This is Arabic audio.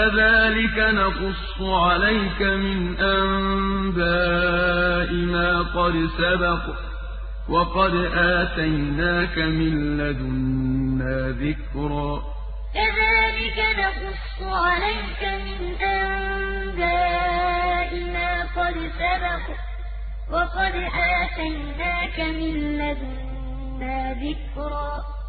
كَذَٰلِكَ نَقُصُّ عَلَيْكَ مِنْ أَنبَاءِ مَا قَدْ سَبَقَ ۚ وَقَدْ آتَيْنَاكَ مِن لَّدُنَّا ذِكْرًا. كَذَٰلِكَ نَقُصُّ عَلَيْكَ مِنْ أَنبَاءِ مَا قَدْ سَبَقَ ۚ وَقَدْ آتَيْنَاكَ مِن لَّدُنَّا ذِكْرًا.